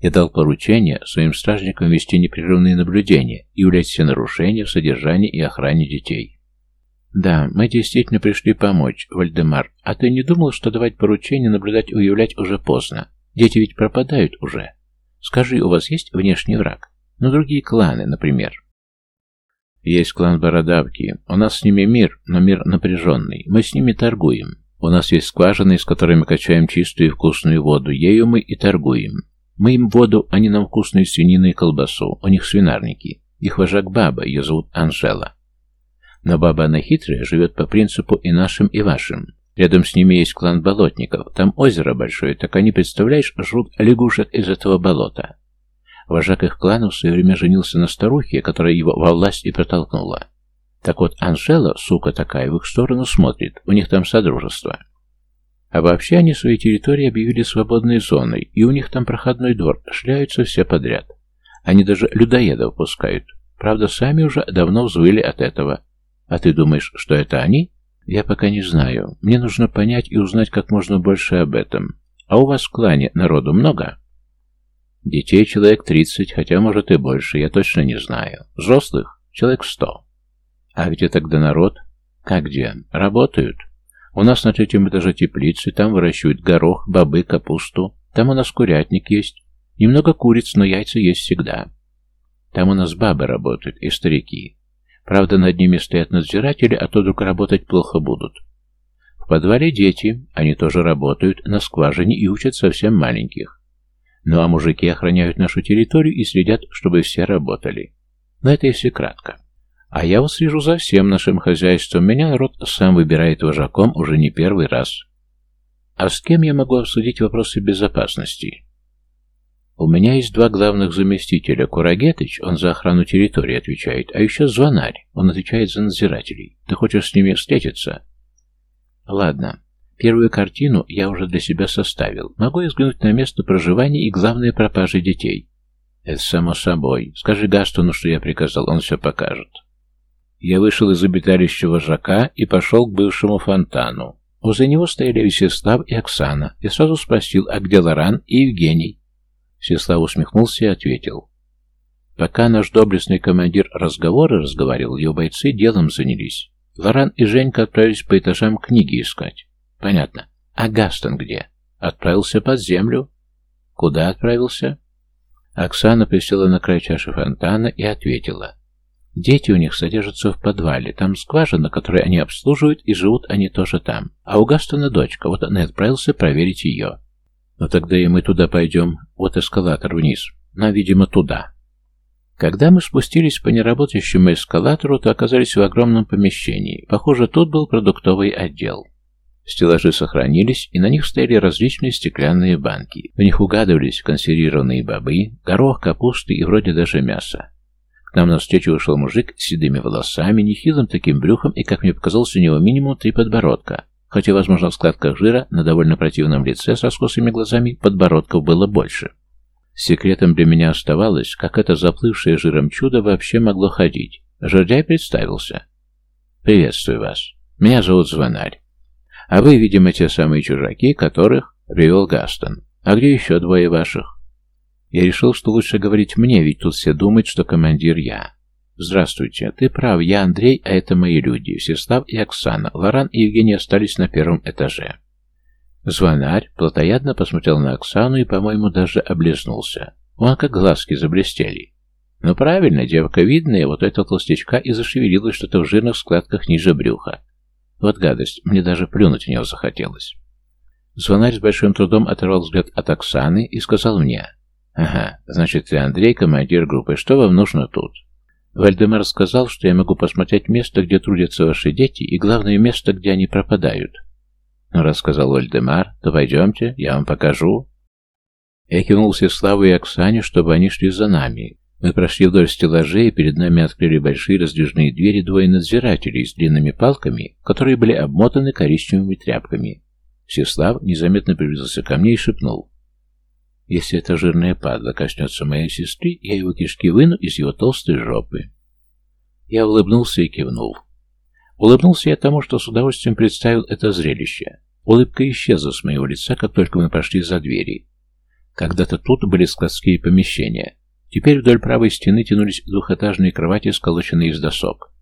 Я дал поручение своим стражникам вести непрерывные наблюдения и улять все нарушения в содержании и охране детей. «Да, мы действительно пришли помочь, Вальдемар. А ты не думал, что давать поручение наблюдать и уявлять уже поздно? Дети ведь пропадают уже. Скажи, у вас есть внешний враг? Ну, другие кланы, например». «Есть клан Бородавки. У нас с ними мир, но мир напряженный. Мы с ними торгуем. У нас есть скважины, с которыми качаем чистую и вкусную воду. Ею мы и торгуем. Мы им воду, они нам вкусную свинину и колбасу. У них свинарники. Их вожак баба, ее зовут Анжела. Но баба она хитрая, живет по принципу и нашим, и вашим. Рядом с ними есть клан болотников. Там озеро большое, так они, представляешь, жрут лягушек из этого болота. Вожак их клана в свое время женился на старухе, которая его во власть и протолкнула. Так вот, Анжела, сука такая, в их сторону смотрит, у них там содружество. А вообще они свои территории объявили свободной зоной, и у них там проходной двор, шляются все подряд. Они даже людоедов пускают. Правда, сами уже давно взвыли от этого. А ты думаешь, что это они? Я пока не знаю. Мне нужно понять и узнать как можно больше об этом. А у вас в клане народу много? Детей человек тридцать, хотя может и больше, я точно не знаю. Взрослых человек сто. А где тогда народ? Как где? Работают. У нас на третьем этаже теплицы, там выращивают горох, бобы, капусту. Там у нас курятник есть. Немного куриц, но яйца есть всегда. Там у нас бабы работают и старики. Правда, над ними стоят надзиратели, а то вдруг работать плохо будут. В подвале дети, они тоже работают на скважине и учат совсем маленьких. Ну а мужики охраняют нашу территорию и следят, чтобы все работали. Но это если кратко. А я вот слежу за всем нашим хозяйством. Меня народ сам выбирает вожаком уже не первый раз. А с кем я могу обсудить вопросы безопасности? У меня есть два главных заместителя. Курагетыч, он за охрану территории отвечает, а еще Звонарь, он отвечает за надзирателей. Ты хочешь с ними встретиться? Ладно. Первую картину я уже для себя составил. Могу взглянуть на место проживания и главные пропажи детей. Это само собой. Скажи Гастону, что я приказал, он все покажет. Я вышел из обиталища вожака и пошел к бывшему фонтану. Возле него стояли Вячеслав и Оксана. Я сразу спросил, а где Лоран и Евгений? Всеслав усмехнулся и ответил. Пока наш доблестный командир разговоры разговаривал, его бойцы делом занялись. Лоран и Женька отправились по этажам книги искать. Понятно. А Гастон где? Отправился под землю. Куда отправился? Оксана присела на край чаши фонтана и ответила. Дети у них содержатся в подвале. Там скважина, которую они обслуживают, и живут они тоже там. А у Гастона дочка. Вот он и отправился проверить ее. Ну тогда и мы туда пойдем. Вот эскалатор вниз. Нам, видимо, туда. Когда мы спустились по неработающему эскалатору, то оказались в огромном помещении. Похоже, тут был продуктовый отдел. Стеллажи сохранились, и на них стояли различные стеклянные банки. В них угадывались консервированные бобы, горох, капусты и вроде даже мясо. К нам навстречу вышел мужик с седыми волосами, нехилым таким брюхом и, как мне показалось, у него минимум три подбородка. Хотя, возможно, в складках жира на довольно противном лице с раскосыми глазами подбородков было больше. Секретом для меня оставалось, как это заплывшее жиром чудо вообще могло ходить. Жердяй представился. «Приветствую вас. Меня зовут Звонарь. А вы, видимо, те самые чужаки, которых привел Гастон. А где еще двое ваших?» Я решил, что лучше говорить мне, ведь тут все думают, что командир я. Здравствуйте, ты прав, я Андрей, а это мои люди, Всеслав и Оксана. Лоран и Евгений остались на первом этаже. Звонарь плотоядно посмотрел на Оксану и, по-моему, даже облизнулся. Он как глазки заблестели. Ну правильно, девка видная, вот эта толстячка и зашевелилась что-то в жирных складках ниже брюха. Вот гадость, мне даже плюнуть в нее захотелось. Звонарь с большим трудом оторвал взгляд от Оксаны и сказал мне, «Ага, значит, ты Андрей, командир группы. Что вам нужно тут?» Вальдемар сказал, что я могу посмотреть место, где трудятся ваши дети, и главное место, где они пропадают. Ну, раз сказал Вальдемар, то пойдемте, я вам покажу. Я кивнул Славу и Оксане, чтобы они шли за нами. Мы прошли вдоль стеллажей, и перед нами открыли большие раздвижные двери двое надзирателей с длинными палками, которые были обмотаны коричневыми тряпками. Всеслав незаметно приблизился ко мне и шепнул. Если эта жирная падла коснется моей сестры, я его кишки выну из его толстой жопы. Я улыбнулся и кивнул. Улыбнулся я тому, что с удовольствием представил это зрелище. Улыбка исчезла с моего лица, как только мы пошли за двери. Когда-то тут были складские помещения. Теперь вдоль правой стены тянулись двухэтажные кровати, сколоченные из досок.